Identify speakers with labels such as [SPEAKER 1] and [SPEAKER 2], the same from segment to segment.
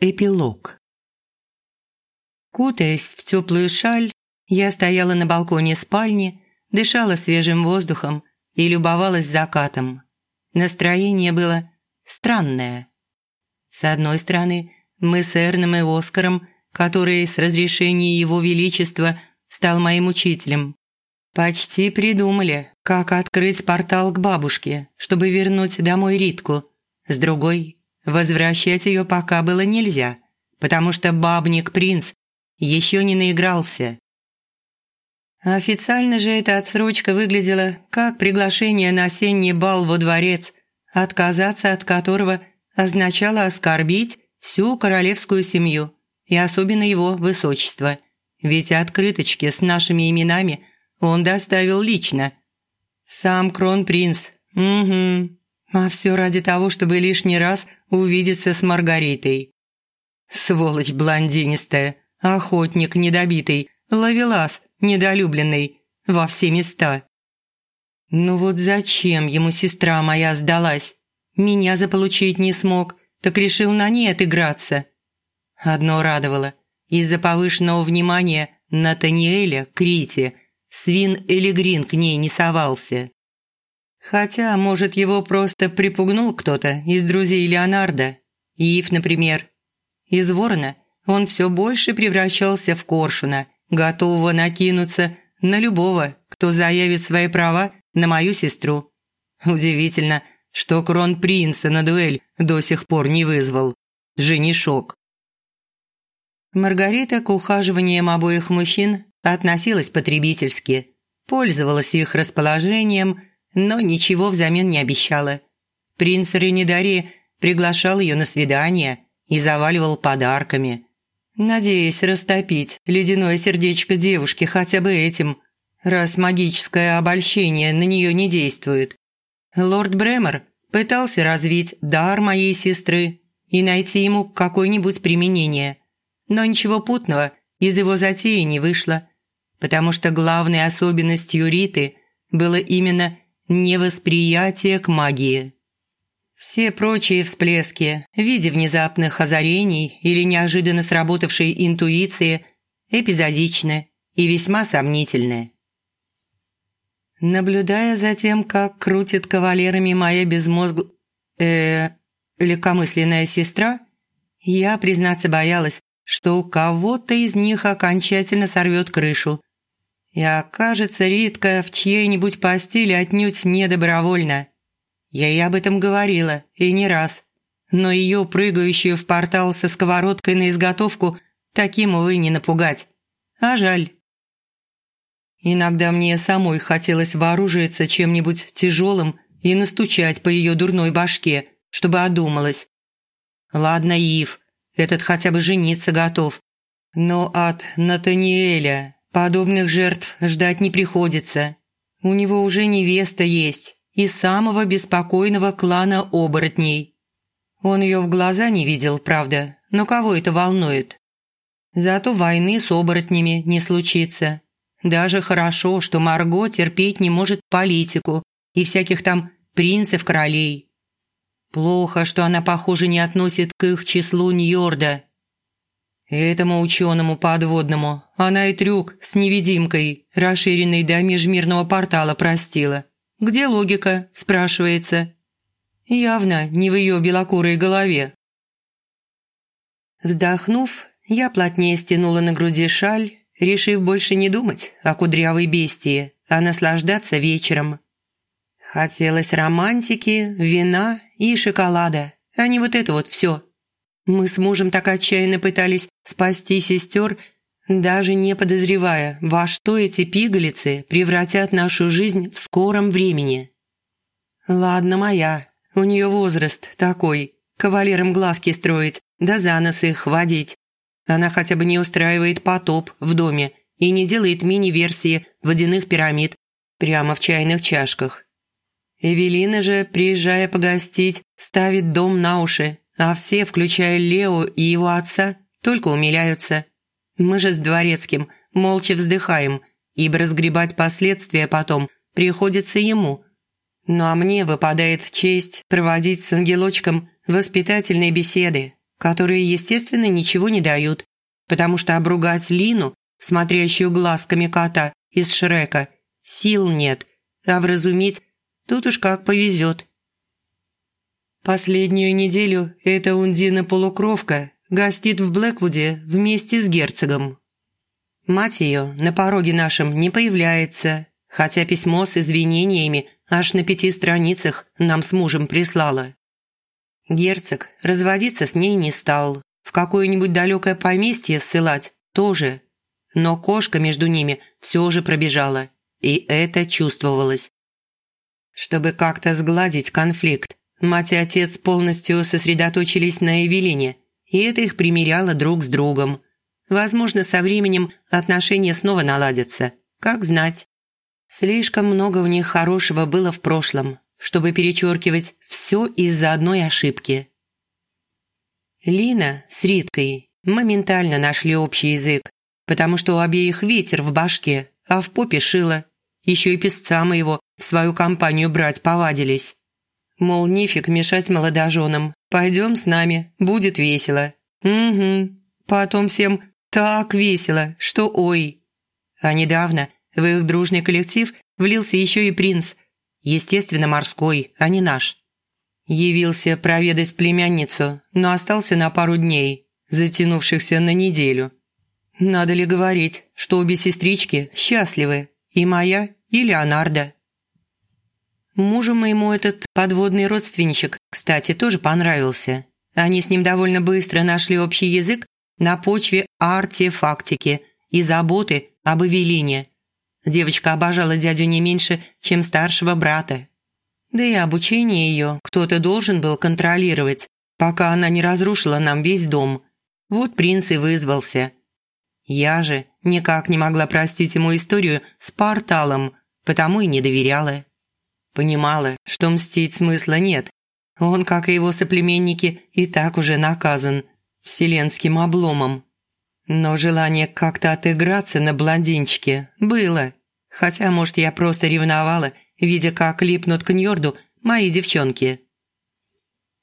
[SPEAKER 1] Эпилог. Кутаясь в теплую шаль, я стояла на балконе спальни, дышала свежим воздухом и любовалась закатом. Настроение было странное. С одной стороны, мы с Эрном и Оскаром, который с разрешения Его Величества стал моим учителем, почти придумали, как открыть портал к бабушке, чтобы вернуть домой Ритку. С другой Возвращать ее пока было нельзя, потому что бабник-принц еще не наигрался. Официально же эта отсрочка выглядела как приглашение на осенний бал во дворец, отказаться от которого означало оскорбить всю королевскую семью и особенно его высочество, ведь открыточки с нашими именами он доставил лично. Сам кронпринц, угу, а все ради того, чтобы лишний раз увидеться с Маргаритой. Сволочь блондинистая, охотник недобитый, ловелас недолюбленный, во все места. Ну вот зачем ему сестра моя сдалась? Меня заполучить не смог, так решил на ней отыграться. Одно радовало. Из-за повышенного внимания Натаниэля к Рите свин Элигрин к ней не совался. Хотя, может, его просто припугнул кто-то из друзей Леонардо. Ив, например. Из ворона он все больше превращался в коршуна, готового накинуться на любого, кто заявит свои права на мою сестру. Удивительно, что кронпринца на дуэль до сих пор не вызвал. Женишок. Маргарита к ухаживаниям обоих мужчин относилась потребительски, пользовалась их расположением – но ничего взамен не обещала. Принц Ренидари приглашал ее на свидание и заваливал подарками, надеясь растопить ледяное сердечко девушки хотя бы этим, раз магическое обольщение на нее не действует. Лорд Бремер пытался развить дар моей сестры и найти ему какое-нибудь применение, но ничего путного из его затеи не вышло, потому что главной особенностью Риты было именно невосприятие к магии. Все прочие всплески в виде внезапных озарений или неожиданно сработавшей интуиции эпизодичны и весьма сомнительны. Наблюдая за тем, как крутит кавалерами моя безмозг... э легкомысленная сестра, я, признаться, боялась, что у кого-то из них окончательно сорвет крышу, и окажется Ритка в чьей-нибудь постели отнюдь недобровольно. Я ей об этом говорила, и не раз. Но ее, прыгающую в портал со сковородкой на изготовку, таким, увы, не напугать. А жаль. Иногда мне самой хотелось вооружиться чем-нибудь тяжелым и настучать по ее дурной башке, чтобы одумалась. Ладно, Ив, этот хотя бы жениться готов. Но от Натаниэля Подобных жертв ждать не приходится. У него уже невеста есть из самого беспокойного клана оборотней. Он ее в глаза не видел, правда, но кого это волнует? Зато войны с оборотнями не случится. Даже хорошо, что Марго терпеть не может политику и всяких там принцев-королей. Плохо, что она, похоже, не относит к их числу Ньорда. Этому ученому подводному она и трюк с невидимкой, расширенный до межмирного портала, простила. «Где логика?» – спрашивается. Явно не в ее белокурой голове. Вздохнув, я плотнее стянула на груди шаль, решив больше не думать о кудрявой бестии, а наслаждаться вечером. Хотелось романтики, вина и шоколада, а не вот это вот все – мы с мужем так отчаянно пытались спасти сестер, даже не подозревая, во что эти пигалицы превратят нашу жизнь в скором времени. Ладно моя, у нее возраст такой, кавалерам глазки строить, да за нос их водить. Она хотя бы не устраивает потоп в доме и не делает мини-версии водяных пирамид прямо в чайных чашках. Эвелина же, приезжая погостить, ставит дом на уши, а все, включая Лео и его отца, только умиляются. Мы же с Дворецким молча вздыхаем, ибо разгребать последствия потом приходится ему. Ну а мне выпадает честь проводить с ангелочком воспитательные беседы, которые, естественно, ничего не дают, потому что обругать Лину, смотрящую глазками кота из Шрека, сил нет, а вразумить тут уж как повезет. Последнюю неделю эта Ундина-полукровка гостит в Блэквуде вместе с герцогом. Мать ее на пороге нашем не появляется, хотя письмо с извинениями аж на пяти страницах нам с мужем прислала. Герцог разводиться с ней не стал, в какое-нибудь далекое поместье ссылать тоже, но кошка между ними все же пробежала, и это чувствовалось. Чтобы как-то сгладить конфликт, мать и отец полностью сосредоточились на Эвелине, и это их примеряло друг с другом. Возможно, со временем отношения снова наладятся, как знать. Слишком много в них хорошего было в прошлом, чтобы перечеркивать все из-за одной ошибки. Лина с Риткой моментально нашли общий язык, потому что у обеих ветер в башке, а в попе шило. Еще и песца моего в свою компанию брать повадились. Мол, нефиг мешать молодоженам, пойдем с нами, будет весело. Угу, потом всем так весело, что ой. А недавно в их дружный коллектив влился еще и принц. Естественно, морской, а не наш. Явился проведать племянницу, но остался на пару дней, затянувшихся на неделю. Надо ли говорить, что обе сестрички счастливы, и моя, и Леонардо. Мужу моему этот подводный родственничек, кстати, тоже понравился. Они с ним довольно быстро нашли общий язык на почве артефактики и заботы об Эвелине, Девочка обожала дядю не меньше, чем старшего брата. Да и обучение ее кто-то должен был контролировать, пока она не разрушила нам весь дом. Вот принц и вызвался. Я же никак не могла простить ему историю с порталом, потому и не доверяла. Понимала, что мстить смысла нет. Он, как и его соплеменники, и так уже наказан вселенским обломом. Но желание как-то отыграться на блондинчике было. Хотя, может, я просто ревновала, видя, как липнут к Ньорду мои девчонки.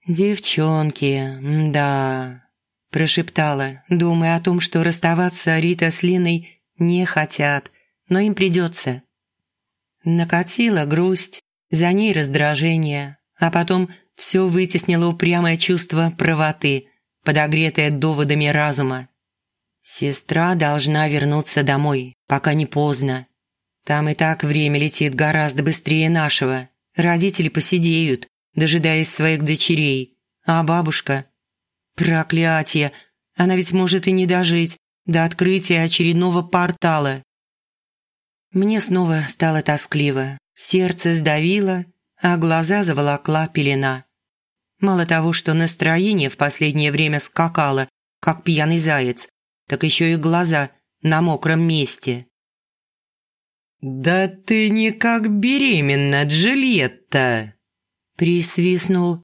[SPEAKER 1] «Девчонки, да», – прошептала, думая о том, что расставаться Рита с Линой не хотят, но им придется. Накатила грусть, за ней раздражение, а потом все вытеснило упрямое чувство правоты, подогретое доводами разума. Сестра должна вернуться домой, пока не поздно. Там и так время летит гораздо быстрее нашего. Родители посидеют, дожидаясь своих дочерей. А бабушка? Проклятие! Она ведь может и не дожить до открытия очередного портала. Мне снова стало тоскливо. Сердце сдавило, а глаза заволокла пелена. Мало того, что настроение в последнее время скакало, как пьяный заяц, так еще и глаза на мокром месте. «Да ты не как беременна, Джульетта!» Присвистнул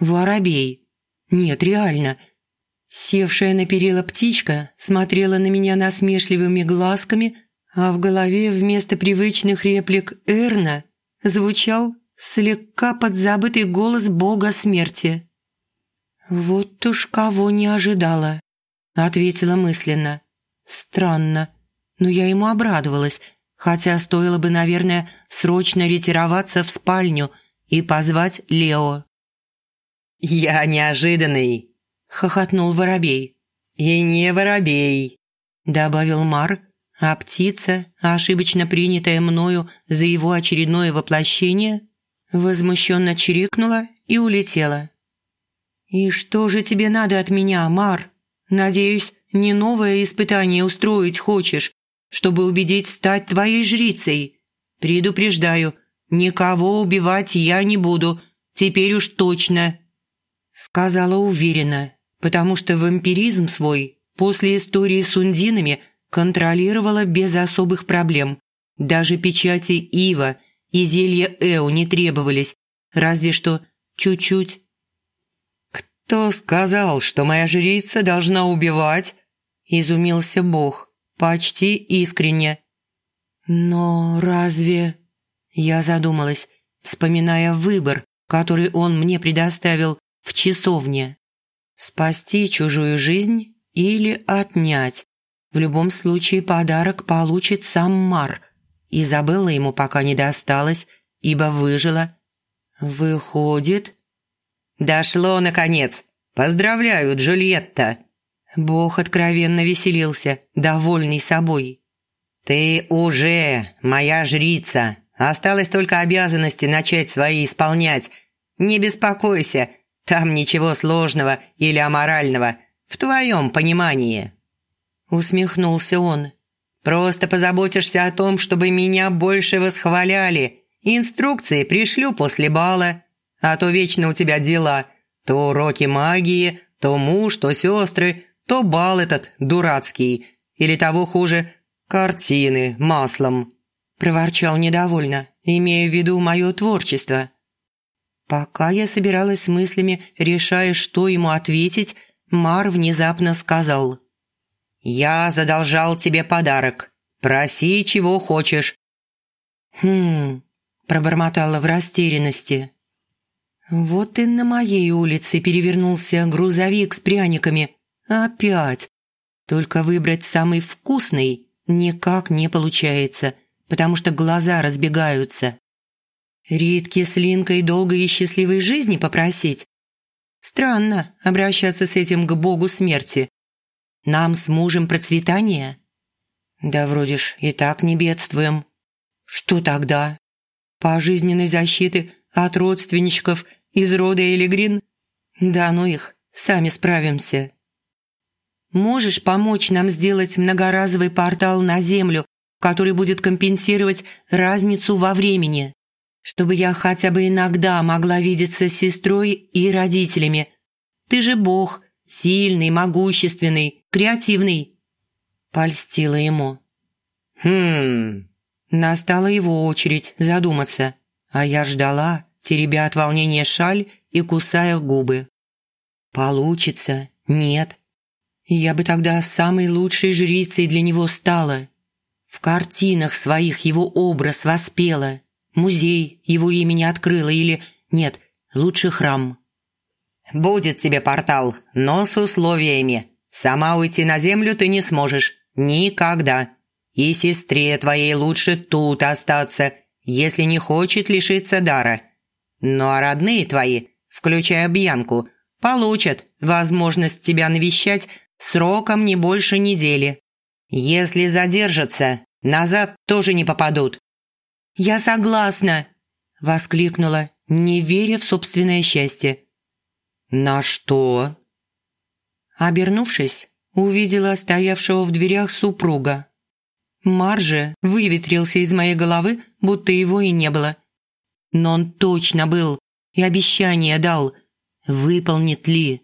[SPEAKER 1] воробей. «Нет, реально». Севшая на перила птичка смотрела на меня насмешливыми глазками, а в голове вместо привычных реплик Эрна звучал слегка подзабытый голос бога смерти. «Вот уж кого не ожидала», — ответила мысленно. «Странно, но я ему обрадовалась, хотя стоило бы, наверное, срочно ретироваться в спальню и позвать Лео. «Я неожиданный», – хохотнул воробей. «И не воробей», – добавил Мар, а птица, ошибочно принятая мною за его очередное воплощение, возмущенно чирикнула и улетела. «И что же тебе надо от меня, Мар? Надеюсь, не новое испытание устроить хочешь, чтобы убедить стать твоей жрицей. Предупреждаю, никого убивать я не буду, теперь уж точно». Сказала уверенно, потому что вампиризм свой после истории с ундинами контролировала без особых проблем. Даже печати Ива и зелья Эо не требовались, разве что чуть-чуть. «Кто сказал, что моя жрица должна убивать?» – изумился Бог почти искренне. «Но разве...» Я задумалась, вспоминая выбор, который он мне предоставил в часовне. Спасти чужую жизнь или отнять. В любом случае подарок получит сам Мар. Изабелла ему пока не досталась, ибо выжила. Выходит... «Дошло, наконец! Поздравляю, Джульетта!» Бог откровенно веселился, довольный собой. «Ты уже моя жрица. Осталось только обязанности начать свои исполнять. Не беспокойся, там ничего сложного или аморального, в твоем понимании». Усмехнулся он. «Просто позаботишься о том, чтобы меня больше восхваляли. Инструкции пришлю после бала. А то вечно у тебя дела. То уроки магии, то муж, то сестры, то бал этот дурацкий. Или того хуже, картины маслом». Проворчал недовольно, имея в виду мое творчество. Пока я собиралась с мыслями, решая, что ему ответить, Мар внезапно сказал. «Я задолжал тебе подарок. Проси, чего хочешь». «Хм...» – пробормотала в растерянности. «Вот и на моей улице перевернулся грузовик с пряниками. Опять. Только выбрать самый вкусный никак не получается, потому что глаза разбегаются. Ритке с Линкой долгой и счастливой жизни попросить? Странно обращаться с этим к богу смерти. Нам с мужем процветание? Да вроде ж и так не бедствуем. Что тогда? Пожизненной защиты от родственничков из рода Элигрин? Да ну их, сами справимся. Можешь помочь нам сделать многоразовый портал на Землю, который будет компенсировать разницу во времени? чтобы я хотя бы иногда могла видеться с сестрой и родителями. Ты же бог, сильный, могущественный, креативный». Польстила ему. «Хм...» Настала его очередь задуматься, а я ждала, теребя от волнения шаль и кусая губы. «Получится? Нет. Я бы тогда самой лучшей жрицей для него стала. В картинах своих его образ воспела, музей его имени открыла или... Нет, лучше храм. «Будет тебе портал, но с условиями. Сама уйти на землю ты не сможешь. Никогда. И сестре твоей лучше тут остаться, если не хочет лишиться дара. Ну а родные твои, включая Бьянку, получат возможность тебя навещать сроком не больше недели. Если задержатся, назад тоже не попадут. «Я согласна!» – воскликнула, не веря в собственное счастье. «На что?» Обернувшись, увидела стоявшего в дверях супруга. Марже выветрился из моей головы, будто его и не было. Но он точно был и обещание дал, выполнит ли.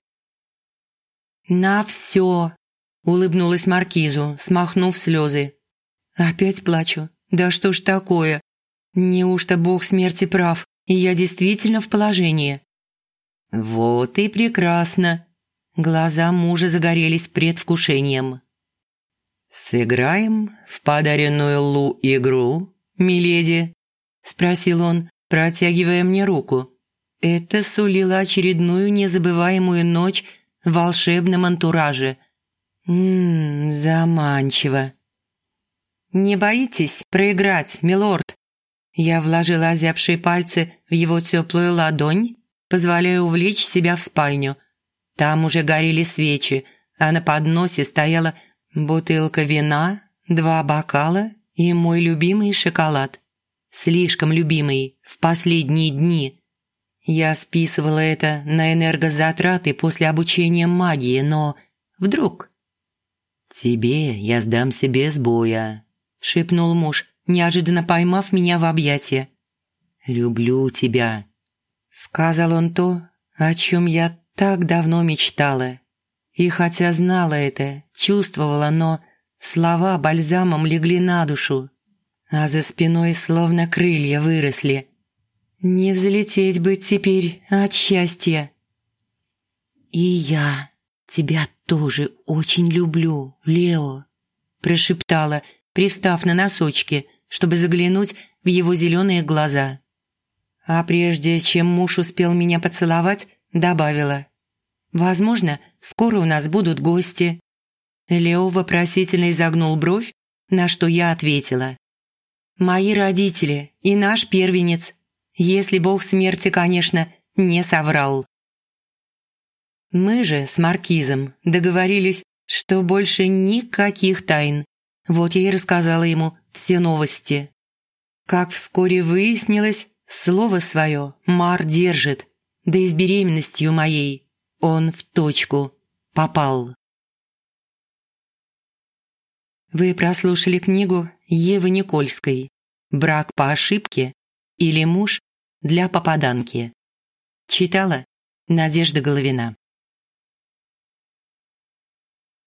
[SPEAKER 1] «На все!» – улыбнулась Маркизу, смахнув слезы. «Опять плачу. Да что ж такое? Неужто бог смерти прав, и я действительно в положении? Вот и прекрасно. Глаза мужа загорелись предвкушением. «Сыграем в подаренную Лу игру, миледи?» – спросил он, протягивая мне руку. Это сулило очередную незабываемую ночь в волшебном антураже. Ммм, заманчиво. «Не боитесь проиграть, милорд?» Я вложила озябшие пальцы в его теплую ладонь, позволяя увлечь себя в спальню. Там уже горели свечи, а на подносе стояла бутылка вина, два бокала и мой любимый шоколад. Слишком любимый в последние дни. Я списывала это на энергозатраты после обучения магии, но вдруг... «Тебе я сдамся без боя», – шепнул муж, неожиданно поймав меня в объятия. «Люблю тебя», — сказал он то, о чем я так давно мечтала. И хотя знала это, чувствовала, но слова бальзамом легли на душу, а за спиной словно крылья выросли. Не взлететь бы теперь от счастья. «И я тебя тоже очень люблю, Лео», – прошептала, пристав на носочки – чтобы заглянуть в его зеленые глаза. А прежде чем муж успел меня поцеловать, добавила. Возможно, скоро у нас будут гости». Лео вопросительно изогнул бровь, на что я ответила. «Мои родители и наш первенец, если бог смерти, конечно, не соврал». Мы же с Маркизом договорились, что больше никаких тайн. Вот я и рассказала ему все новости. Как вскоре выяснилось, слово свое Мар держит, да и с беременностью моей он в точку попал. Вы прослушали книгу Евы Никольской «Брак по ошибке» или «Муж для попаданки». Читала Надежда Головина.